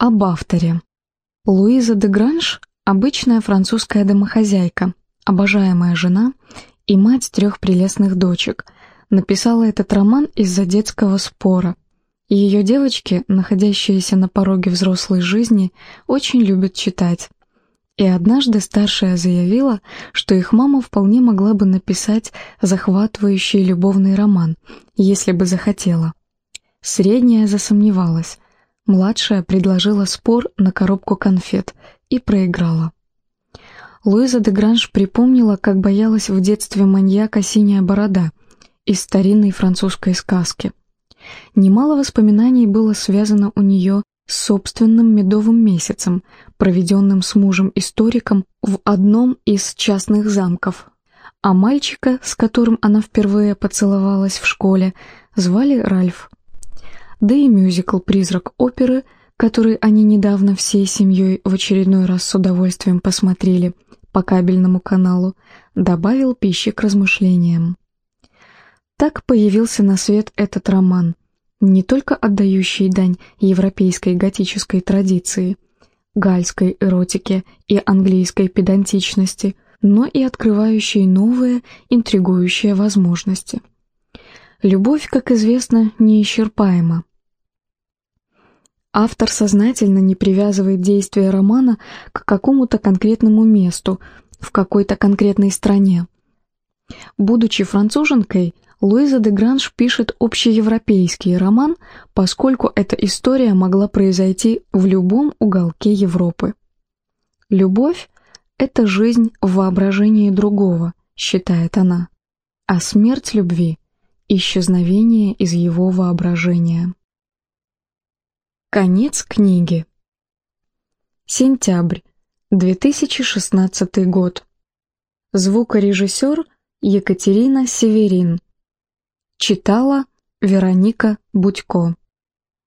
Об авторе. Луиза де Гранж – обычная французская домохозяйка, обожаемая жена и мать трех прелестных дочек. Написала этот роман из-за детского спора. Ее девочки, находящиеся на пороге взрослой жизни, очень любят читать. И однажды старшая заявила, что их мама вполне могла бы написать захватывающий любовный роман, если бы захотела. Средняя засомневалась. Младшая предложила спор на коробку конфет и проиграла. Луиза де Гранж припомнила, как боялась в детстве маньяка «Синяя борода» из старинной французской сказки. Немало воспоминаний было связано у нее с собственным медовым месяцем, проведенным с мужем-историком в одном из частных замков. А мальчика, с которым она впервые поцеловалась в школе, звали Ральф. Да и мюзикл «Призрак оперы», который они недавно всей семьей в очередной раз с удовольствием посмотрели по кабельному каналу, добавил пищи к размышлениям. Так появился на свет этот роман, не только отдающий дань европейской готической традиции, гальской эротике и английской педантичности, но и открывающий новые, интригующие возможности. Любовь, как известно, неисчерпаема. Автор сознательно не привязывает действие романа к какому-то конкретному месту, в какой-то конкретной стране. Будучи француженкой, Луиза де Гранж пишет общеевропейский роман, поскольку эта история могла произойти в любом уголке Европы. Любовь — это жизнь в воображении другого, считает она, а смерть любви — исчезновение из его воображения. Конец книги. Сентябрь, 2016 год. Звукорежиссер Екатерина Северин. Читала Вероника Будько.